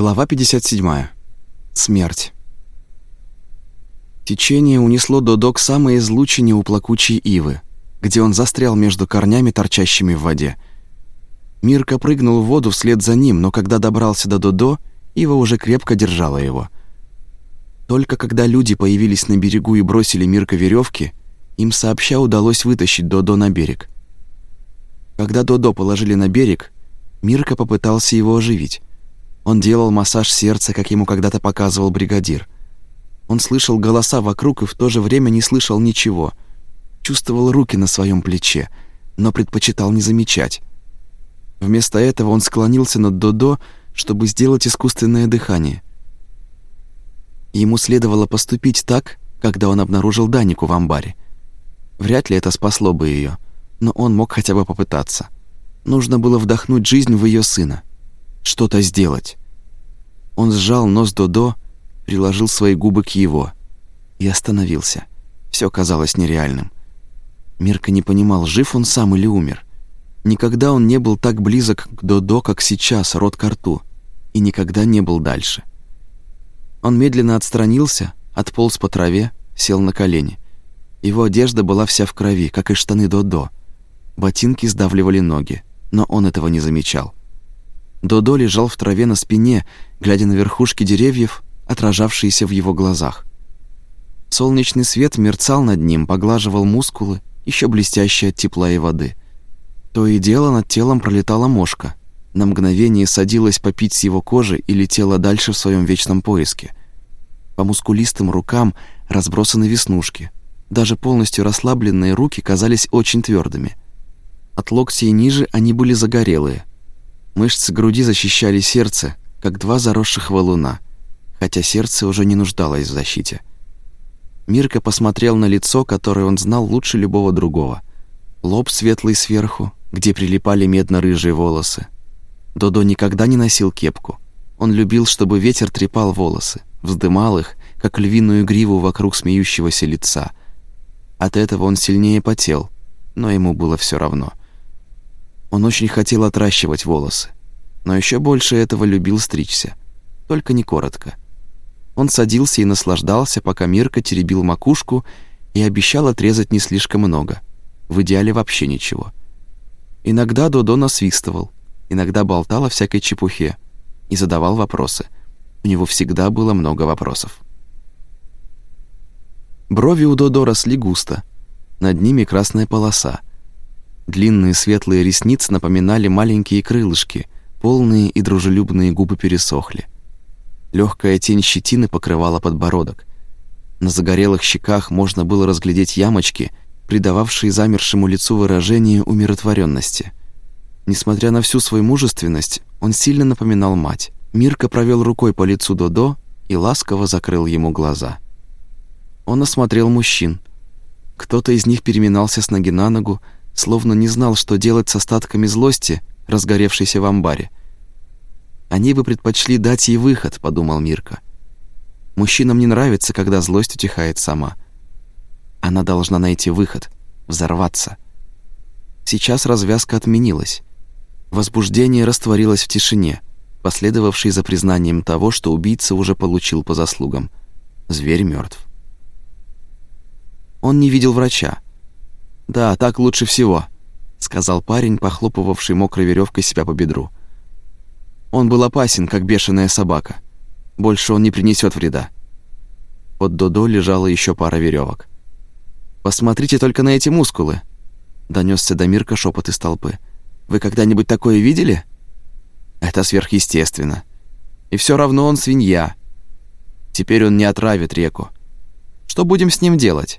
Глава 57. Смерть. Течение унесло Додо к самой излучине у плакучей ивы, где он застрял между корнями, торчащими в воде. Мирка прыгнул в воду вслед за ним, но когда добрался до Додо, ива уже крепко держала его. Только когда люди появились на берегу и бросили Мирка веревки, им сообща удалось вытащить Додо на берег. Когда Додо положили на берег, Мирка попытался его оживить. Он делал массаж сердца, как ему когда-то показывал бригадир. Он слышал голоса вокруг и в то же время не слышал ничего. Чувствовал руки на своем плече, но предпочитал не замечать. Вместо этого он склонился над Додо, чтобы сделать искусственное дыхание. Ему следовало поступить так, когда он обнаружил Данику в амбаре. Вряд ли это спасло бы ее, но он мог хотя бы попытаться. Нужно было вдохнуть жизнь в ее сына. Что-то сделать. Он сжал нос Додо, приложил свои губы к его и остановился. Все казалось нереальным. Мирка не понимал, жив он сам или умер. Никогда он не был так близок к Додо, как сейчас, рот к рту, и никогда не был дальше. Он медленно отстранился, отполз по траве, сел на колени. Его одежда была вся в крови, как и штаны Додо. Ботинки сдавливали ноги, но он этого не замечал. Додо лежал в траве на спине, глядя на верхушки деревьев, отражавшиеся в его глазах. Солнечный свет мерцал над ним, поглаживал мускулы, еще блестящие от тепла и воды. То и дело над телом пролетала мошка. На мгновение садилась попить с его кожи и летела дальше в своем вечном поиске. По мускулистым рукам разбросаны веснушки. Даже полностью расслабленные руки казались очень твердыми. От локтя ниже они были загорелые. Мышцы груди защищали сердце, как два заросших валуна, хотя сердце уже не нуждалось в защите. Мирка посмотрел на лицо, которое он знал лучше любого другого. Лоб светлый сверху, где прилипали медно-рыжие волосы. Додо никогда не носил кепку. Он любил, чтобы ветер трепал волосы, вздымал их, как львиную гриву вокруг смеющегося лица. От этого он сильнее потел, но ему было все равно. Он очень хотел отращивать волосы, но еще больше этого любил стричься, только не коротко. Он садился и наслаждался, пока Мирка теребил макушку и обещал отрезать не слишком много, в идеале вообще ничего. Иногда Додо насвистывал, иногда болтал о всякой чепухе и задавал вопросы. У него всегда было много вопросов. Брови у Додо росли густо, над ними красная полоса — Длинные светлые ресницы напоминали маленькие крылышки, полные и дружелюбные губы пересохли. Легкая тень щетины покрывала подбородок. На загорелых щеках можно было разглядеть ямочки, придававшие замершему лицу выражение умиротворенности. Несмотря на всю свою мужественность, он сильно напоминал мать. Мирка провел рукой по лицу Додо и ласково закрыл ему глаза. Он осмотрел мужчин. Кто-то из них переминался с ноги на ногу, словно не знал, что делать с остатками злости, разгоревшейся в амбаре. «Они бы предпочли дать ей выход», — подумал Мирка. «Мужчинам не нравится, когда злость утихает сама. Она должна найти выход, взорваться». Сейчас развязка отменилась. Возбуждение растворилось в тишине, последовавшей за признанием того, что убийца уже получил по заслугам. Зверь мертв. Он не видел врача. «Да, так лучше всего», — сказал парень, похлопывавший мокрой веревкой себя по бедру. Он был опасен, как бешеная собака. Больше он не принесет вреда. Под Додо лежала еще пара веревок. «Посмотрите только на эти мускулы!» Донесся до Мирка шепот из толпы. «Вы когда-нибудь такое видели?» «Это сверхъестественно. И все равно он свинья. Теперь он не отравит реку. Что будем с ним делать?»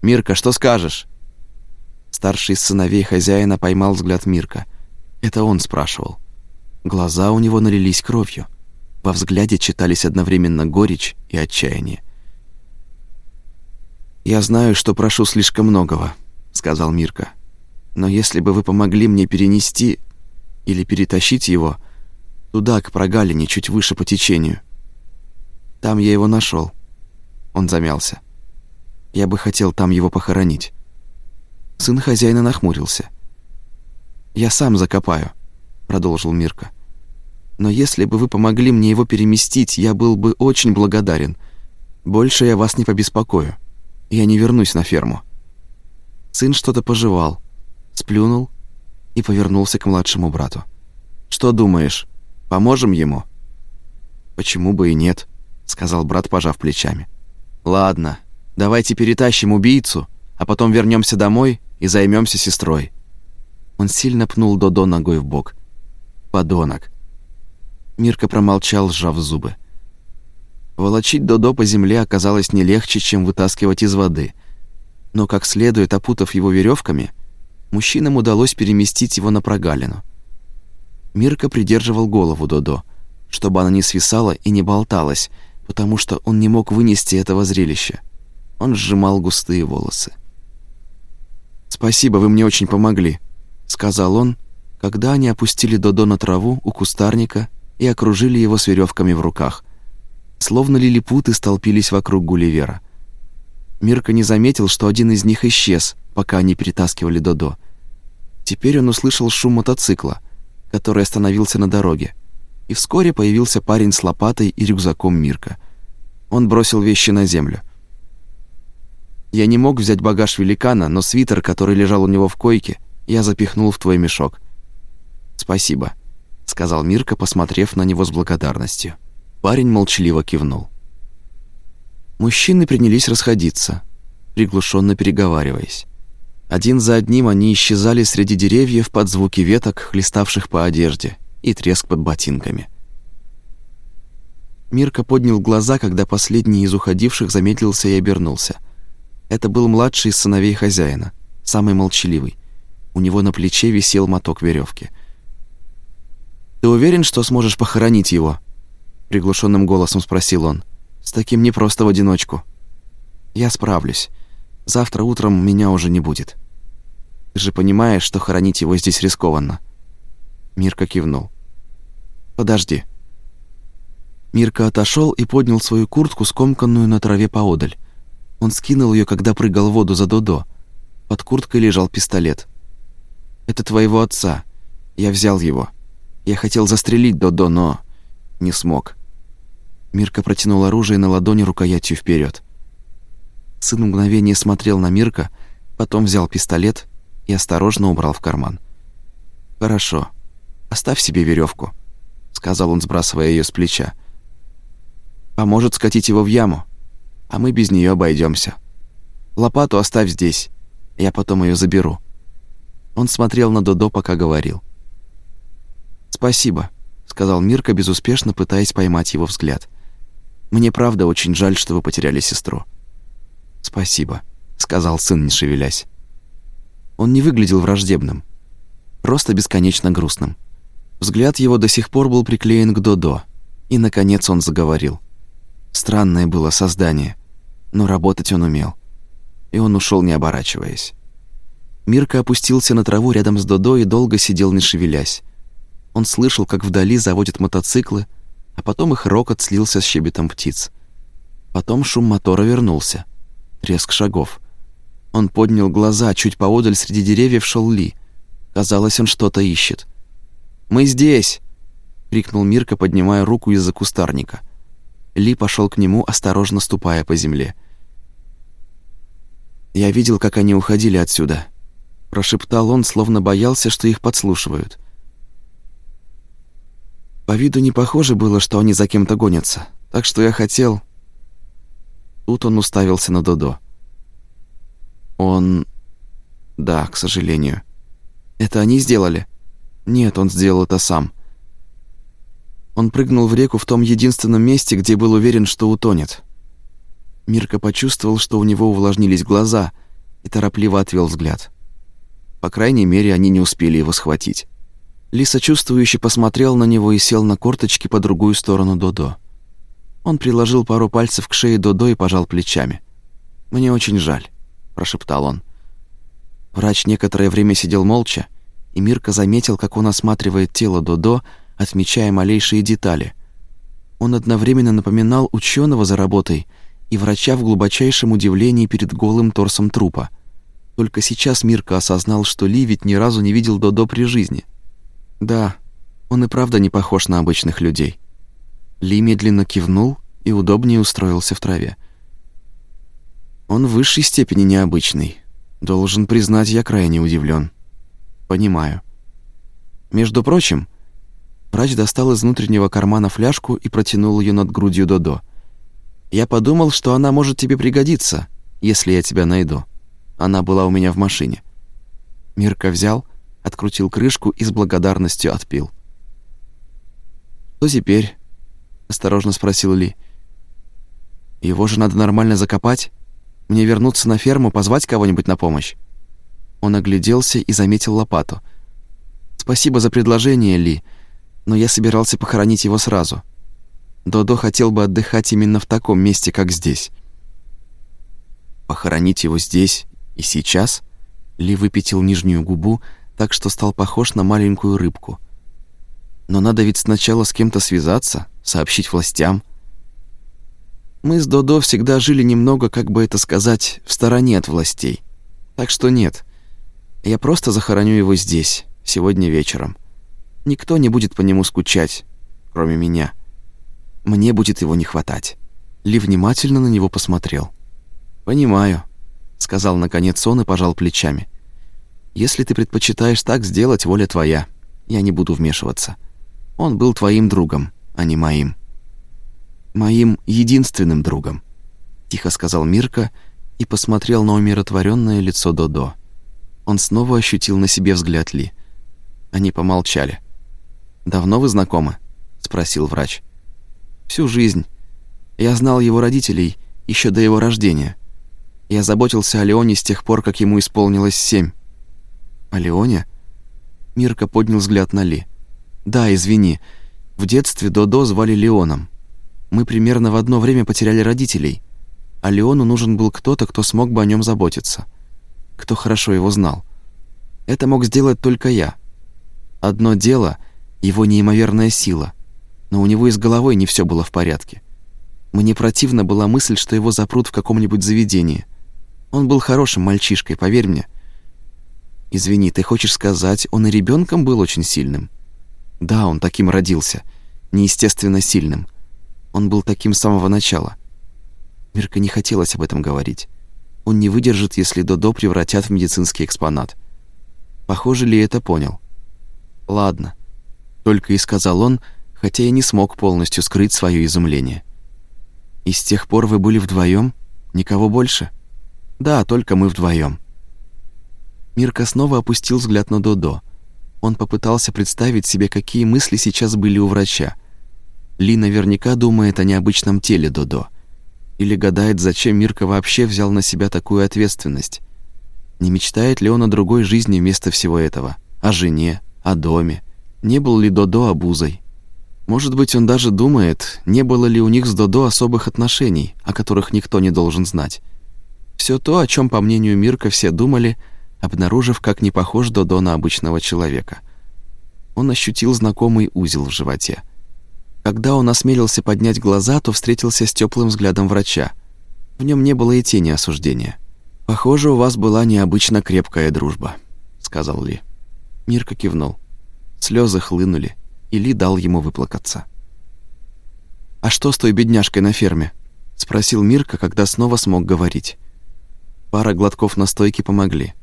«Мирка, что скажешь?» Старший из сыновей хозяина поймал взгляд Мирка. Это он спрашивал. Глаза у него налились кровью. Во взгляде читались одновременно горечь и отчаяние. «Я знаю, что прошу слишком многого», — сказал Мирка. «Но если бы вы помогли мне перенести или перетащить его туда, к прогалине, чуть выше по течению. Там я его нашел. Он замялся. Я бы хотел там его похоронить. Сын хозяина нахмурился. «Я сам закопаю», — продолжил Мирка. Но если бы вы помогли мне его переместить, я был бы очень благодарен. Больше я вас не побеспокою. Я не вернусь на ферму». Сын что-то пожевал, сплюнул и повернулся к младшему брату. «Что думаешь, поможем ему?» «Почему бы и нет?» — сказал брат, пожав плечами. «Ладно, давайте перетащим убийцу, а потом вернемся домой и займемся сестрой». Он сильно пнул Додо ногой в бок. «Подонок». Мирка промолчал, сжав зубы. Волочить Додо по земле оказалось не легче, чем вытаскивать из воды. Но как следует опутав его веревками, мужчинам удалось переместить его на прогалину. Мирка придерживал голову Додо, чтобы она не свисала и не болталась, потому что он не мог вынести этого зрелища. Он сжимал густые волосы. «Спасибо, вы мне очень помогли», — сказал он, когда они опустили Додо на траву у кустарника и окружили его с веревками в руках. Словно лилипуты столпились вокруг Гулливера. Мирка не заметил, что один из них исчез, пока они перетаскивали Додо. Теперь он услышал шум мотоцикла, который остановился на дороге и вскоре появился парень с лопатой и рюкзаком Мирка. Он бросил вещи на землю. Я не мог взять багаж великана, но свитер, который лежал у него в койке, я запихнул в твой мешок. Спасибо, сказал Мирка, посмотрев на него с благодарностью. Парень молчаливо кивнул. Мужчины принялись расходиться, приглушенно переговариваясь. Один за одним они исчезали среди деревьев под звуки веток, хлеставших по одежде и треск под ботинками. Мирка поднял глаза, когда последний из уходивших замедлился и обернулся. Это был младший из сыновей хозяина, самый молчаливый. У него на плече висел моток веревки. «Ты уверен, что сможешь похоронить его?» Приглушенным голосом спросил он. «С таким непросто в одиночку». «Я справлюсь. Завтра утром меня уже не будет. Ты же понимаешь, что хоронить его здесь рискованно». Мирка кивнул. Подожди». Мирка отошел и поднял свою куртку, скомканную на траве поодаль. Он скинул ее, когда прыгал в воду за Додо. Под курткой лежал пистолет. «Это твоего отца. Я взял его. Я хотел застрелить Додо, но не смог». Мирка протянул оружие на ладони рукоятью вперед. Сын мгновение смотрел на Мирка, потом взял пистолет и осторожно убрал в карман. «Хорошо. Оставь себе веревку сказал он, сбрасывая ее с плеча. Поможет скатить его в яму, а мы без нее обойдемся. Лопату оставь здесь, я потом ее заберу. Он смотрел на Додо, пока говорил. Спасибо, сказал Мирка, безуспешно пытаясь поймать его взгляд. Мне правда очень жаль, что вы потеряли сестру. Спасибо, сказал сын, не шевелясь. Он не выглядел враждебным, просто бесконечно грустным. Взгляд его до сих пор был приклеен к Додо, и, наконец, он заговорил. Странное было создание, но работать он умел. И он ушел, не оборачиваясь. Мирка опустился на траву рядом с Додо и долго сидел, не шевелясь. Он слышал, как вдали заводят мотоциклы, а потом их рокот слился с щебетом птиц. Потом шум мотора вернулся. Треск шагов. Он поднял глаза, чуть поодаль среди деревьев шел Ли. Казалось, он что-то ищет. «Мы здесь!» — крикнул Мирка, поднимая руку из-за кустарника. Ли пошел к нему, осторожно ступая по земле. «Я видел, как они уходили отсюда», — прошептал он, словно боялся, что их подслушивают. По виду не похоже было, что они за кем-то гонятся, так что я хотел... Тут он уставился на Додо. Он... Да, к сожалению. Это они сделали? Нет, он сделал это сам. Он прыгнул в реку в том единственном месте, где был уверен, что утонет. Мирка почувствовал, что у него увлажнились глаза, и торопливо отвел взгляд. По крайней мере, они не успели его схватить. Лиса чувствующе посмотрел на него и сел на корточки по другую сторону Додо. Он приложил пару пальцев к шее Додо и пожал плечами. «Мне очень жаль», — прошептал он. Врач некоторое время сидел молча, и Мирка заметил, как он осматривает тело Додо, отмечая малейшие детали. Он одновременно напоминал ученого за работой и врача в глубочайшем удивлении перед голым торсом трупа. Только сейчас Мирка осознал, что Ли ведь ни разу не видел Додо при жизни. Да, Он и правда не похож на обычных людей. Ли медленно кивнул и удобнее устроился в траве. Он в высшей степени необычный. Должен признать, я крайне удивлен. Понимаю. Между прочим, врач достал из внутреннего кармана фляжку и протянул ее над грудью Додо. Я подумал, что она может тебе пригодиться, если я тебя найду. Она была у меня в машине. Мирка взял, открутил крышку и с благодарностью отпил. «Что теперь?» — осторожно спросил Ли. «Его же надо нормально закопать? Мне вернуться на ферму, позвать кого-нибудь на помощь?» Он огляделся и заметил лопату. «Спасибо за предложение, Ли, но я собирался похоронить его сразу. Додо хотел бы отдыхать именно в таком месте, как здесь». «Похоронить его здесь и сейчас?» Ли выпятил нижнюю губу, так что стал похож на маленькую рыбку. «Но надо ведь сначала с кем-то связаться, сообщить властям». Мы с Додо всегда жили немного, как бы это сказать, в стороне от властей. Так что нет. Я просто захороню его здесь, сегодня вечером. Никто не будет по нему скучать, кроме меня. Мне будет его не хватать. Ли внимательно на него посмотрел. «Понимаю», — сказал наконец он и пожал плечами. «Если ты предпочитаешь так сделать, воля твоя. Я не буду вмешиваться. Он был твоим другом, а не моим» моим единственным другом», — тихо сказал Мирка и посмотрел на умиротворенное лицо Додо. Он снова ощутил на себе взгляд Ли. Они помолчали. «Давно вы знакомы?» — спросил врач. «Всю жизнь. Я знал его родителей еще до его рождения. Я заботился о Леоне с тех пор, как ему исполнилось семь». «О Леоне?» Мирка поднял взгляд на Ли. «Да, извини. В детстве Додо звали Леоном. Мы примерно в одно время потеряли родителей, а Леону нужен был кто-то, кто смог бы о нем заботиться, кто хорошо его знал. Это мог сделать только я. Одно дело — его неимоверная сила, но у него и с головой не все было в порядке. Мне противна была мысль, что его запрут в каком-нибудь заведении. Он был хорошим мальчишкой, поверь мне. Извини, ты хочешь сказать, он и ребенком был очень сильным? Да, он таким родился, неестественно сильным. Он был таким с самого начала. Мирка не хотелось об этом говорить. Он не выдержит, если Додо превратят в медицинский экспонат. Похоже, ли это понял. «Ладно», — только и сказал он, хотя и не смог полностью скрыть свое изумление. «И с тех пор вы были вдвоем? Никого больше?» «Да, только мы вдвоем. Мирка снова опустил взгляд на Додо. Он попытался представить себе, какие мысли сейчас были у врача — ли наверняка думает о необычном теле Додо. Или гадает, зачем Мирка вообще взял на себя такую ответственность. Не мечтает ли он о другой жизни вместо всего этого? О жене, о доме? Не был ли Додо обузой? Может быть, он даже думает, не было ли у них с Додо особых отношений, о которых никто не должен знать. Все то, о чем, по мнению Мирка, все думали, обнаружив, как не похож Додо на обычного человека. Он ощутил знакомый узел в животе – когда он осмелился поднять глаза, то встретился с теплым взглядом врача. В нем не было и тени осуждения. «Похоже, у вас была необычно крепкая дружба», — сказал Ли. Мирка кивнул. Слезы хлынули, и Ли дал ему выплакаться. «А что с той бедняжкой на ферме?» — спросил Мирка, когда снова смог говорить. Пара глотков настойки помогли.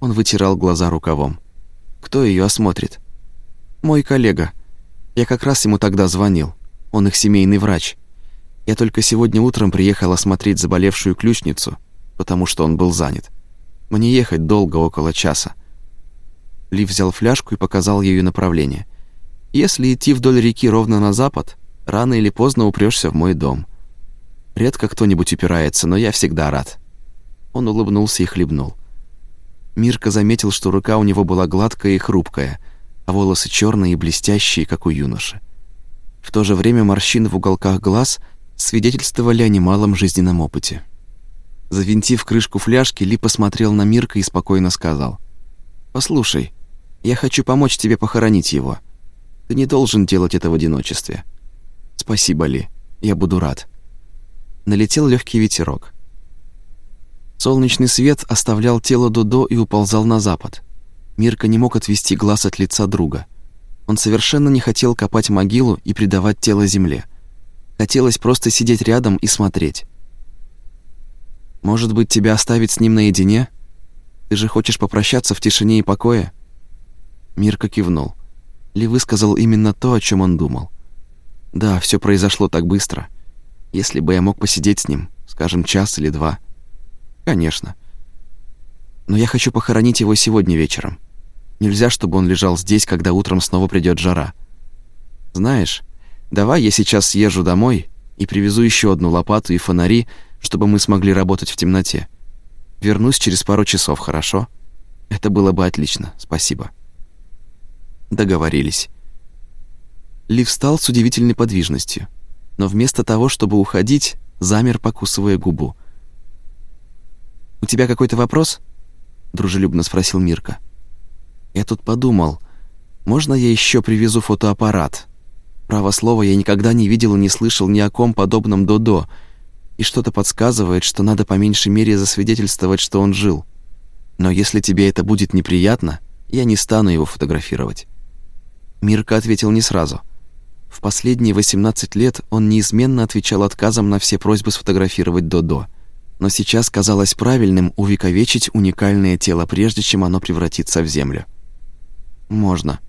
Он вытирал глаза рукавом. «Кто ее осмотрит?» «Мой коллега», я как раз ему тогда звонил. Он их семейный врач. Я только сегодня утром приехал осмотреть заболевшую ключницу, потому что он был занят. Мне ехать долго, около часа. Ли взял фляжку и показал ею направление. Если идти вдоль реки ровно на запад, рано или поздно упрёшься в мой дом. Редко кто-нибудь упирается, но я всегда рад. Он улыбнулся и хлебнул. Мирка заметил, что рука у него была гладкая и хрупкая — а волосы черные и блестящие, как у юноши. В то же время морщины в уголках глаз свидетельствовали о немалом жизненном опыте. Завинтив крышку фляжки, Ли посмотрел на Мирка и спокойно сказал. «Послушай, я хочу помочь тебе похоронить его. Ты не должен делать это в одиночестве». «Спасибо, Ли, я буду рад». Налетел легкий ветерок. Солнечный свет оставлял тело Дудо и уползал на запад. Мирка не мог отвести глаз от лица друга. Он совершенно не хотел копать могилу и предавать тело земле. Хотелось просто сидеть рядом и смотреть. «Может быть, тебя оставить с ним наедине? Ты же хочешь попрощаться в тишине и покое?» Мирка кивнул. Ли высказал именно то, о чем он думал. «Да, все произошло так быстро. Если бы я мог посидеть с ним, скажем, час или два. Конечно. Но я хочу похоронить его сегодня вечером. Нельзя, чтобы он лежал здесь, когда утром снова придет жара. Знаешь, давай я сейчас съезжу домой и привезу еще одну лопату и фонари, чтобы мы смогли работать в темноте. Вернусь через пару часов, хорошо? Это было бы отлично, спасибо. Договорились. Ли встал с удивительной подвижностью, но вместо того, чтобы уходить, замер, покусывая губу. «У тебя какой-то вопрос?» — дружелюбно спросил Мирка. Я тут подумал, можно я еще привезу фотоаппарат? Право слово, я никогда не видел и не слышал ни о ком подобном Додо, и что-то подсказывает, что надо по меньшей мере засвидетельствовать, что он жил. Но если тебе это будет неприятно, я не стану его фотографировать». Мирка ответил не сразу. В последние 18 лет он неизменно отвечал отказом на все просьбы сфотографировать Додо. Но сейчас казалось правильным увековечить уникальное тело, прежде чем оно превратится в землю. «Можно».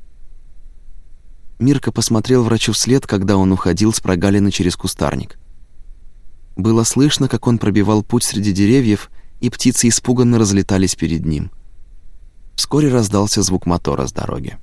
Мирка посмотрел врачу вслед, когда он уходил с прогалины через кустарник. Было слышно, как он пробивал путь среди деревьев, и птицы испуганно разлетались перед ним. Вскоре раздался звук мотора с дороги.